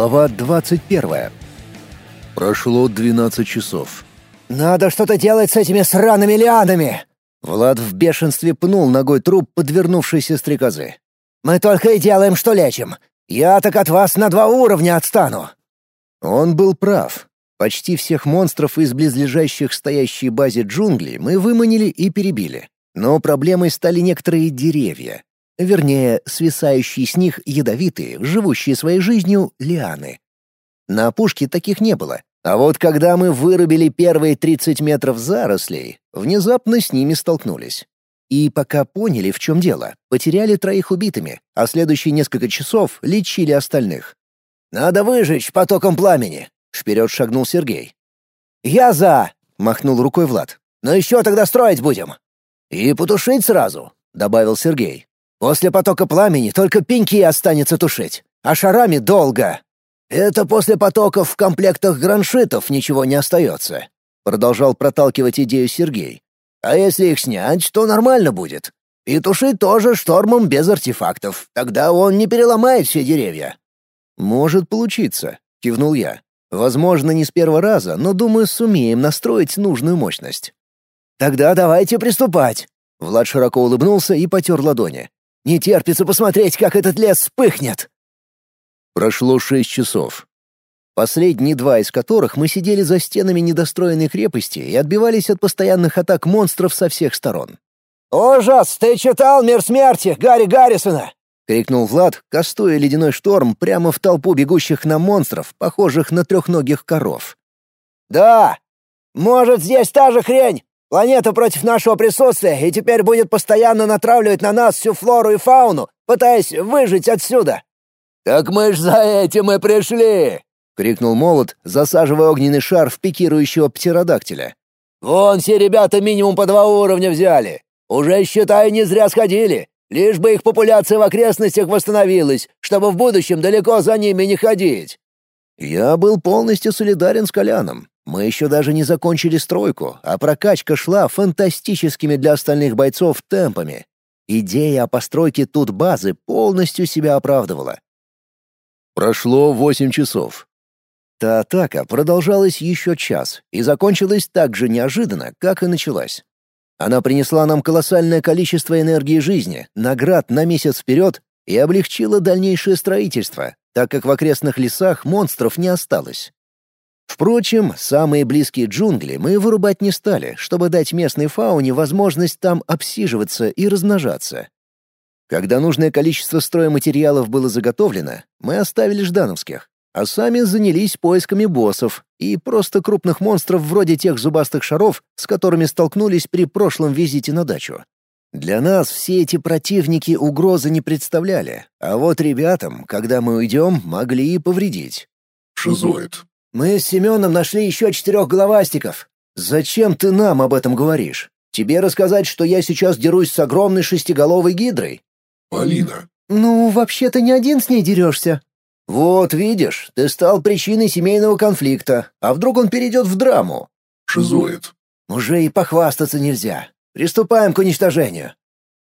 Глава 21. Прошло 12 часов. «Надо что-то делать с этими сраными лианами!» Влад в бешенстве пнул ногой труп подвернувшейся стрекозы. «Мы только и делаем, что лечим. Я так от вас на два уровня отстану!» Он был прав. Почти всех монстров из близлежащих стоящей базе джунглей мы выманили и перебили. Но проблемой стали некоторые деревья. Вернее, свисающие с них ядовитые, живущие своей жизнью, лианы. На опушке таких не было, а вот когда мы вырубили первые 30 метров зарослей, внезапно с ними столкнулись. И пока поняли, в чем дело, потеряли троих убитыми, а следующие несколько часов лечили остальных. «Надо выжечь потоком пламени!» — вперед шагнул Сергей. «Я за!» — махнул рукой Влад. «Но еще тогда строить будем!» «И потушить сразу!» — добавил Сергей. «После потока пламени только пеньки останется тушить, а шарами долго!» «Это после потоков в комплектах граншитов ничего не остается», — продолжал проталкивать идею Сергей. «А если их снять, то нормально будет. И тушить тоже штормом без артефактов. Тогда он не переломает все деревья». «Может получиться», — кивнул я. «Возможно, не с первого раза, но, думаю, сумеем настроить нужную мощность». «Тогда давайте приступать!» Влад широко улыбнулся и потер ладони. «Не терпится посмотреть, как этот лес вспыхнет!» Прошло шесть часов. Последние два из которых мы сидели за стенами недостроенной крепости и отбивались от постоянных атак монстров со всех сторон. «Ужас! Ты читал «Мир смерти» Гарри Гаррисона?» — крикнул Влад, кастуя ледяной шторм прямо в толпу бегущих на монстров, похожих на трехногих коров. «Да! Может, здесь та же хрень? Планета против нашего присутствия и теперь будет постоянно натравливать на нас всю флору и фауну, пытаясь выжить отсюда!» «Так мы ж за этим и пришли!» — крикнул Молот, засаживая огненный шар в пикирующего птеродактиля. «Вон все ребята минимум по два уровня взяли. Уже, считай, не зря сходили. Лишь бы их популяция в окрестностях восстановилась, чтобы в будущем далеко за ними не ходить». Я был полностью солидарен с Коляном. Мы еще даже не закончили стройку, а прокачка шла фантастическими для остальных бойцов темпами. Идея о постройке тут базы полностью себя оправдывала. Прошло восемь часов. Та атака продолжалась еще час и закончилась так же неожиданно, как и началась. Она принесла нам колоссальное количество энергии жизни, наград на месяц вперед и облегчила дальнейшее строительство, так как в окрестных лесах монстров не осталось. Впрочем, самые близкие джунгли мы вырубать не стали, чтобы дать местной фауне возможность там обсиживаться и размножаться. Когда нужное количество стройматериалов было заготовлено, мы оставили ждановских, а сами занялись поисками боссов и просто крупных монстров вроде тех зубастых шаров, с которыми столкнулись при прошлом визите на дачу. Для нас все эти противники угрозы не представляли, а вот ребятам, когда мы уйдем, могли и повредить. Шизоид. «Мы с Семеном нашли еще четырех головастиков». «Зачем ты нам об этом говоришь? Тебе рассказать, что я сейчас дерусь с огромной шестиголовой гидрой?» Полина. «Ну, вообще-то не один с ней дерешься». «Вот, видишь, ты стал причиной семейного конфликта, а вдруг он перейдет в драму?» Шизоид. «Уже и похвастаться нельзя. Приступаем к уничтожению».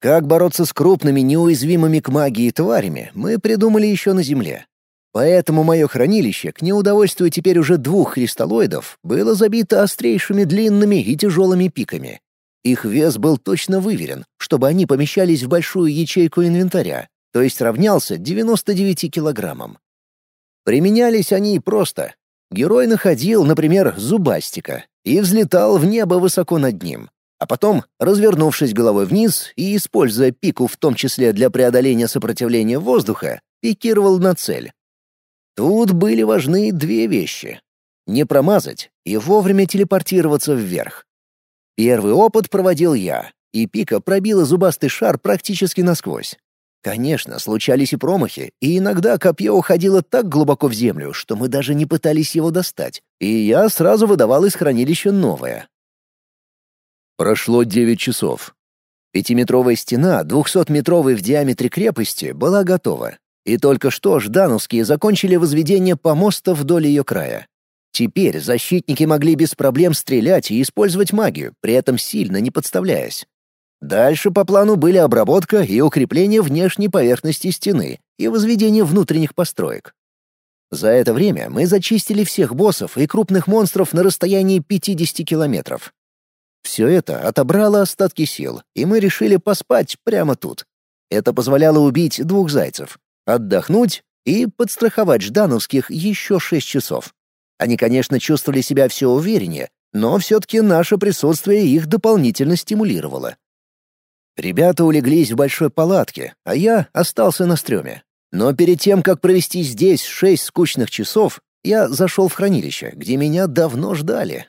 Как бороться с крупными, неуязвимыми к магии тварями, мы придумали еще на Земле. Поэтому мое хранилище, к неудовольствию теперь уже двух кристаллоидов, было забито острейшими длинными и тяжелыми пиками. Их вес был точно выверен, чтобы они помещались в большую ячейку инвентаря, то есть равнялся 99 килограммам. Применялись они просто. Герой находил, например, зубастика и взлетал в небо высоко над ним, а потом, развернувшись головой вниз и используя пику в том числе для преодоления сопротивления воздуха, пикировал на цель. Тут были важны две вещи — не промазать и вовремя телепортироваться вверх. Первый опыт проводил я, и пика пробила зубастый шар практически насквозь. Конечно, случались и промахи, и иногда копье уходило так глубоко в землю, что мы даже не пытались его достать, и я сразу выдавал из хранилища новое. Прошло девять часов. Пятиметровая стена, двухсотметровой в диаметре крепости, была готова, и только что ждановские закончили возведение помоста вдоль ее края. Теперь защитники могли без проблем стрелять и использовать магию, при этом сильно не подставляясь. Дальше по плану были обработка и укрепление внешней поверхности стены и возведение внутренних построек. За это время мы зачистили всех боссов и крупных монстров на расстоянии 50 километров. Все это отобрало остатки сил, и мы решили поспать прямо тут. Это позволяло убить двух зайцев, отдохнуть и подстраховать ждановских еще шесть часов. Они, конечно, чувствовали себя все увереннее, но все-таки наше присутствие их дополнительно стимулировало. Ребята улеглись в большой палатке, а я остался на стреме. Но перед тем, как провести здесь шесть скучных часов, я зашел в хранилище, где меня давно ждали.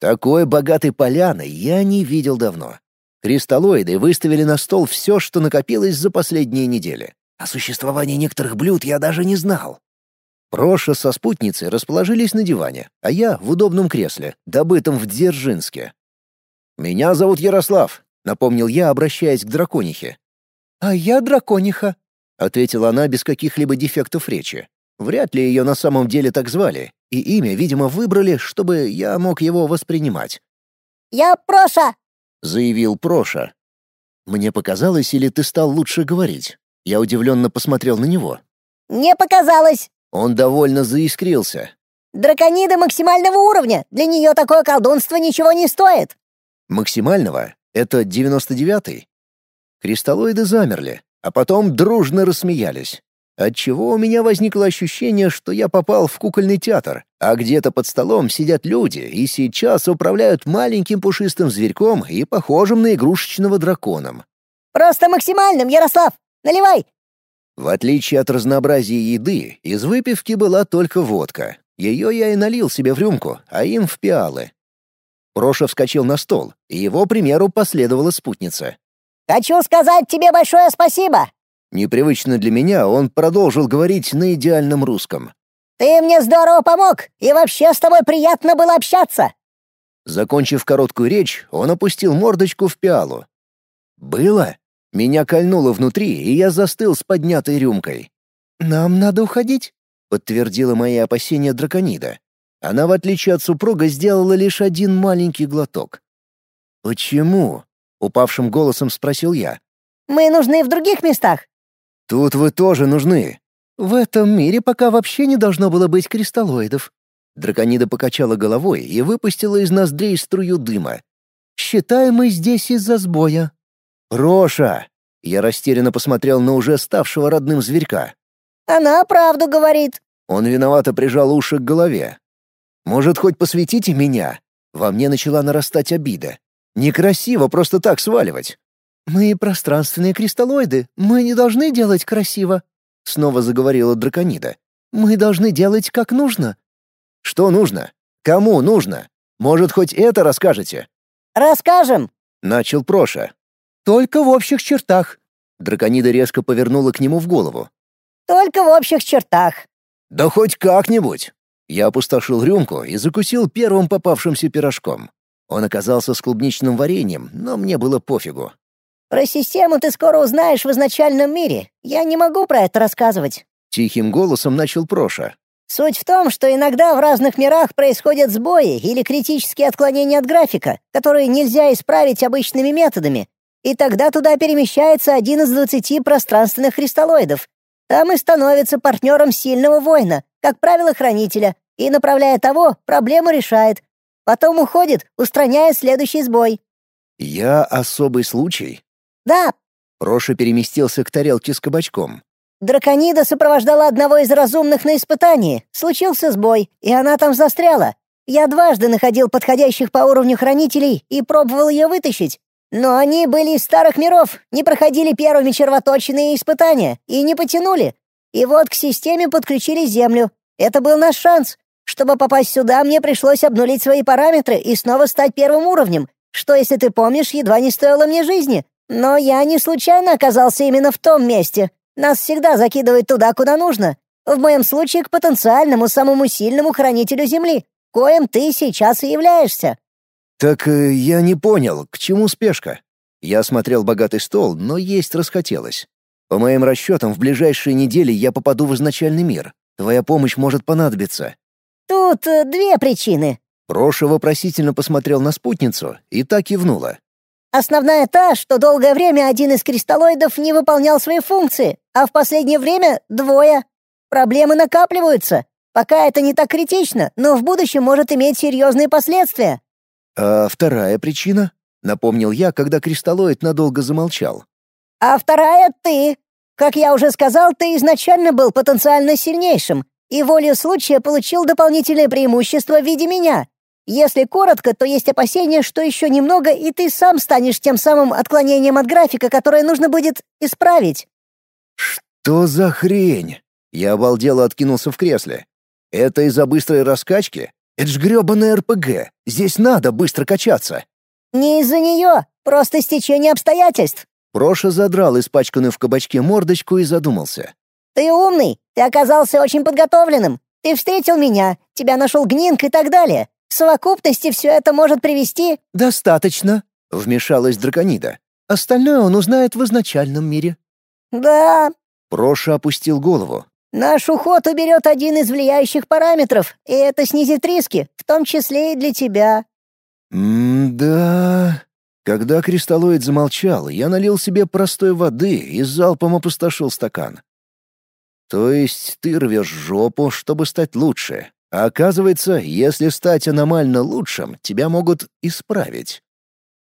Такой богатой поляны я не видел давно. Кристаллоиды выставили на стол все, что накопилось за последние недели. О существовании некоторых блюд я даже не знал. Проша со спутницей расположились на диване, а я в удобном кресле, добытом в Дзержинске. «Меня зовут Ярослав», — напомнил я, обращаясь к драконихе. «А я дракониха», — ответила она без каких-либо дефектов речи. Вряд ли ее на самом деле так звали, и имя, видимо, выбрали, чтобы я мог его воспринимать. «Я Проша», — заявил Проша. «Мне показалось, или ты стал лучше говорить?» Я удивленно посмотрел на него. «Мне показалось». Он довольно заискрился. «Драконида максимального уровня. Для нее такое колдунство ничего не стоит». «Максимального? Это девяносто девятый?» Кристаллоиды замерли, а потом дружно рассмеялись. Отчего у меня возникло ощущение, что я попал в кукольный театр, а где-то под столом сидят люди и сейчас управляют маленьким пушистым зверьком и похожим на игрушечного драконом. «Просто максимальным, Ярослав! Наливай!» В отличие от разнообразия еды, из выпивки была только водка. Ее я и налил себе в рюмку, а им в пиалы. Проша вскочил на стол, и его примеру последовала спутница. «Хочу сказать тебе большое спасибо!» Непривычно для меня он продолжил говорить на идеальном русском. «Ты мне здорово помог, и вообще с тобой приятно было общаться!» Закончив короткую речь, он опустил мордочку в пиалу. «Было?» Меня кольнуло внутри, и я застыл с поднятой рюмкой. «Нам надо уходить», — подтвердила мои опасения драконида. Она, в отличие от супруга, сделала лишь один маленький глоток. «Почему?» — упавшим голосом спросил я. «Мы нужны в других местах». «Тут вы тоже нужны». «В этом мире пока вообще не должно было быть кристаллоидов». Драконида покачала головой и выпустила из ноздрей струю дыма. «Считаем мы здесь из-за сбоя». «Роша!» Я растерянно посмотрел на уже ставшего родным зверька. «Она правду говорит». Он виновато прижал уши к голове. «Может, хоть посвятите меня?» Во мне начала нарастать обида. Некрасиво просто так сваливать. «Мы пространственные кристаллоиды, мы не должны делать красиво», — снова заговорила драконида. «Мы должны делать как нужно». «Что нужно? Кому нужно? Может, хоть это расскажете?» «Расскажем», — начал Проша. Только в общих чертах. Драконида резко повернула к нему в голову. Только в общих чертах. Да хоть как-нибудь. Я опустошил рюмку и закусил первым попавшимся пирожком. Он оказался с клубничным вареньем, но мне было пофигу. Про систему ты скоро узнаешь в изначальном мире. Я не могу про это рассказывать. Тихим голосом начал Проша. Суть в том, что иногда в разных мирах происходят сбои или критические отклонения от графика, которые нельзя исправить обычными методами, и тогда туда перемещается один из двадцати пространственных кристаллоидов. Там и становится партнером сильного воина, как правило, хранителя, и, направляя того, проблему решает. Потом уходит, устраняя следующий сбой. «Я особый случай?» «Да». Проша переместился к тарелке с кабачком. Драконида сопровождала одного из разумных на испытании. Случился сбой, и она там застряла. Я дважды находил подходящих по уровню хранителей и пробовал ее вытащить, но они были из старых миров, не проходили первыми червоточины и испытания, и не потянули. И вот к системе подключили Землю. Это был наш шанс. Чтобы попасть сюда, мне пришлось обнулить свои параметры и снова стать первым уровнем, что, если ты помнишь, едва не стоило мне жизни. Но я не случайно оказался именно в том месте. Нас всегда закидывают туда, куда нужно. В моем случае к потенциальному самому сильному хранителю Земли, коим ты сейчас и являешься. «Так э, я не понял, к чему спешка?» Я осмотрел богатый стол, но есть расхотелось. По моим расчетам, в ближайшие недели я попаду в изначальный мир. Твоя помощь может понадобиться. Тут э, две причины. Проша вопросительно посмотрел на спутницу и так кивнула. Основная та, что долгое время один из кристаллоидов не выполнял свои функции, а в последнее время двое. Проблемы накапливаются. Пока это не так критично, но в будущем может иметь серьезные последствия». «А вторая причина?» — напомнил я, когда кристаллоид надолго замолчал. «А вторая — ты. Как я уже сказал, ты изначально был потенциально сильнейшим, и волею случая получил дополнительное преимущество в виде меня. Если коротко, то есть опасение, что еще немного, и ты сам станешь тем самым отклонением от графика, которое нужно будет исправить». «Что за хрень?» Я обалдело откинулся в кресле. «Это из-за быстрой раскачки? Это ж грёбаная РПГ. Здесь надо быстро качаться». «Не из-за нее, просто стечение обстоятельств». Проша задрал испачканную в кабачке мордочку и задумался. «Ты умный, ты оказался очень подготовленным. Ты встретил меня, тебя нашел Гнинг и так далее. В совокупности все это может привести...» «Достаточно», — вмешалась Драконида. «Остальное он узнает в изначальном мире». «Да...» — Проша опустил голову. «Наш уход уберет один из влияющих параметров, и это снизит риски, в том числе и для тебя». «М-да...» Когда кристаллоид замолчал, я налил себе простой воды и залпом опустошил стакан. То есть ты рвешь жопу, чтобы стать лучше, а оказывается, если стать аномально лучшим, тебя могут исправить.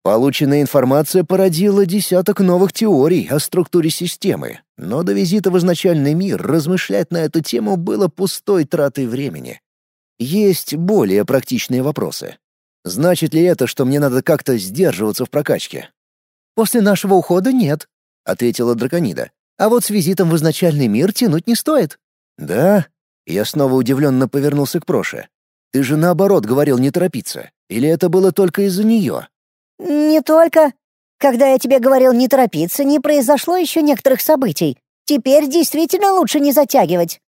Полученная информация породила десяток новых теорий о структуре системы, но до визита в изначальный мир размышлять на эту тему было пустой тратой времени. Есть более практичные вопросы. Значит ли это, что мне надо как-то сдерживаться в прокачке? «После нашего ухода нет», — ответила Драконида. «А вот с визитом в изначальный мир тянуть не стоит». «Да?» Я снова удивленно повернулся к Проше. «Ты же наоборот говорил не торопиться. Или это было только из-за нее?» «Не только. Когда я тебе говорил не торопиться, не произошло еще некоторых событий. Теперь действительно лучше не затягивать».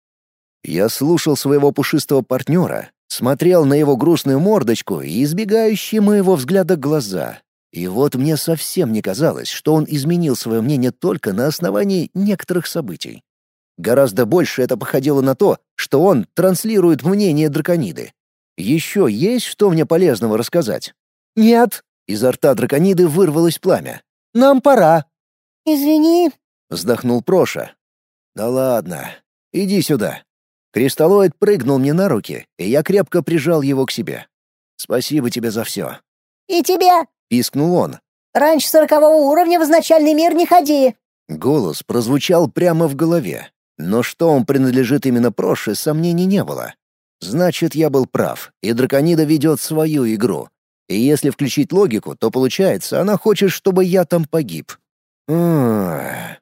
Я слушал своего пушистого партнера, смотрел на его грустную мордочку и избегающие моего взгляда глаза. И вот мне совсем не казалось, что он изменил свое мнение только на основании некоторых событий. Гораздо больше это походило на то, что он транслирует мнение дракониды. Еще есть что мне полезного рассказать? Нет. Изо рта дракониды вырвалось пламя. Нам пора. «Извини», — вздохнул Проша. «Да ладно. Иди сюда». Кристаллоид прыгнул мне на руки, и я крепко прижал его к себе. «Спасибо тебе за все». «И тебе», — пискнул он. «Раньше сорокового уровня в изначальный мир не ходи». Голос прозвучал прямо в голове. Но что он принадлежит именно Проше, сомнений не было. Значит, я был прав, и Драконида ведет свою игру. И если включить логику, то получается, она хочет, чтобы я там погиб.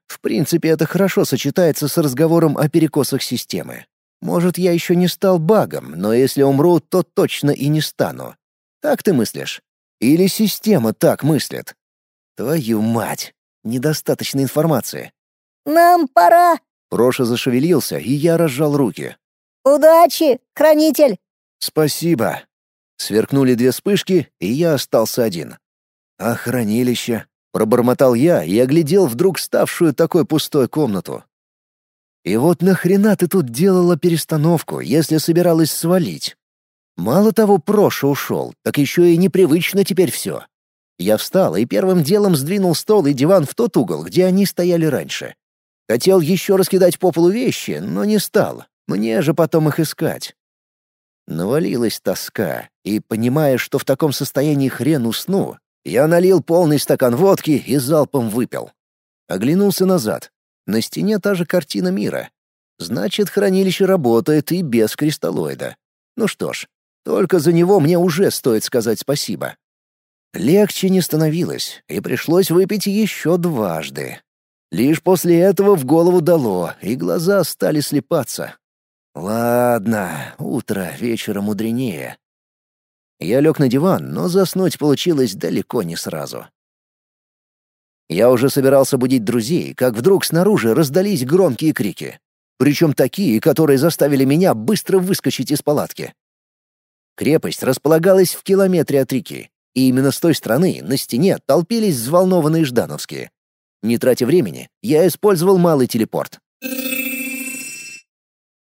в принципе, это хорошо сочетается с разговором о перекосах системы. Может, я еще не стал багом, но если умру, то точно и не стану. Так ты мыслишь? Или система так мыслит? Твою мать! Недостаточно информации. «Нам пора», Проша зашевелился, и я разжал руки. «Удачи, хранитель!» «Спасибо!» Сверкнули две вспышки, и я остался один. «А хранилище?» — пробормотал я и оглядел вдруг ставшую такой пустой комнату. «И вот нахрена ты тут делала перестановку, если собиралась свалить?» Мало того, Проша ушел, так еще и непривычно теперь все. Я встал и первым делом сдвинул стол и диван в тот угол, где они стояли раньше. Хотел еще раскидать по полу вещи, но не стал. Мне же потом их искать. Навалилась тоска, и, понимая, что в таком состоянии хрен усну, я налил полный стакан водки и залпом выпил. Оглянулся назад. На стене та же картина мира. Значит, хранилище работает и без кристаллоида. Ну что ж, только за него мне уже стоит сказать спасибо. Легче не становилось, и пришлось выпить еще дважды. Лишь после этого в голову дало, и глаза стали слепаться. Ладно, утро вечера мудренее. Я лег на диван, но заснуть получилось далеко не сразу. Я уже собирался будить друзей, как вдруг снаружи раздались громкие крики. Причем такие, которые заставили меня быстро выскочить из палатки. Крепость располагалась в километре от реки, и именно с той стороны на стене толпились взволнованные ждановские. Не тратя времени, я использовал малый телепорт.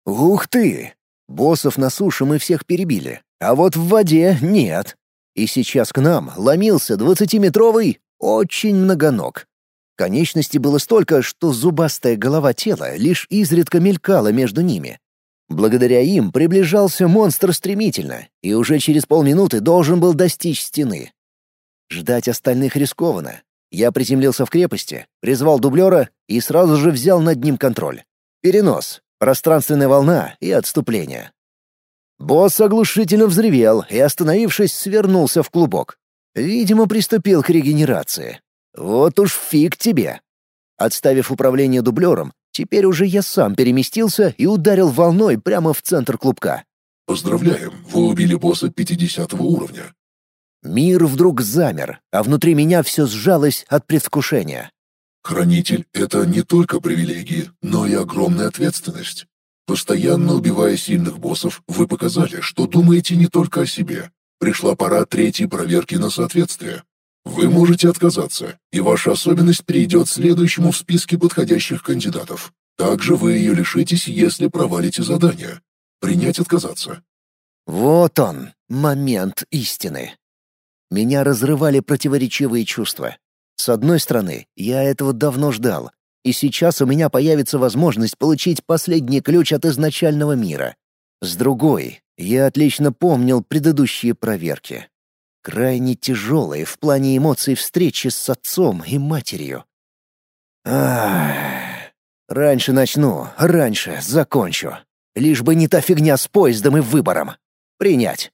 Ух ты! Боссов на суше мы всех перебили, а вот в воде нет. И сейчас к нам ломился двадцатиметровый очень многоног. Конечностей было столько, что зубастая голова тела лишь изредка мелькала между ними. Благодаря им приближался монстр стремительно, и уже через полминуты должен был достичь стены. Ждать остальных рискованно. Я приземлился в крепости, призвал дублера и сразу же взял над ним контроль. Перенос, пространственная волна и отступление. Босс оглушительно взревел и, остановившись, свернулся в клубок. Видимо, приступил к регенерации. Вот уж фиг тебе. Отставив управление дублером, теперь уже я сам переместился и ударил волной прямо в центр клубка. Поздравляем, вы убили босса 50 уровня. Мир вдруг замер, а внутри меня все сжалось от предвкушения. Хранитель — это не только привилегии, но и огромная ответственность. Постоянно убивая сильных боссов, вы показали, что думаете не только о себе. Пришла пора третьей проверки на соответствие. Вы можете отказаться, и ваша особенность перейдет следующему в списке подходящих кандидатов. Также вы ее лишитесь, если провалите задание. Принять отказаться. Вот он, момент истины. Меня разрывали противоречивые чувства. С одной стороны, я этого давно ждал, и сейчас у меня появится возможность получить последний ключ от изначального мира. С другой, я отлично помнил предыдущие проверки крайне тяжелые в плане эмоций встречи с отцом и матерью. Ах, раньше начну, раньше закончу. Лишь бы не та фигня с поездом и выбором. Принять.